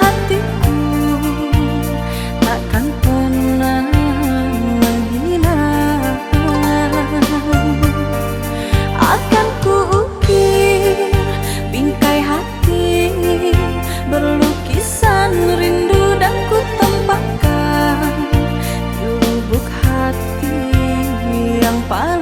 hatiku. Takkan pernah menghilang akan kuukir bingkai hati berlukisan rindu dan ku tempatkan di lubuk hati yang paling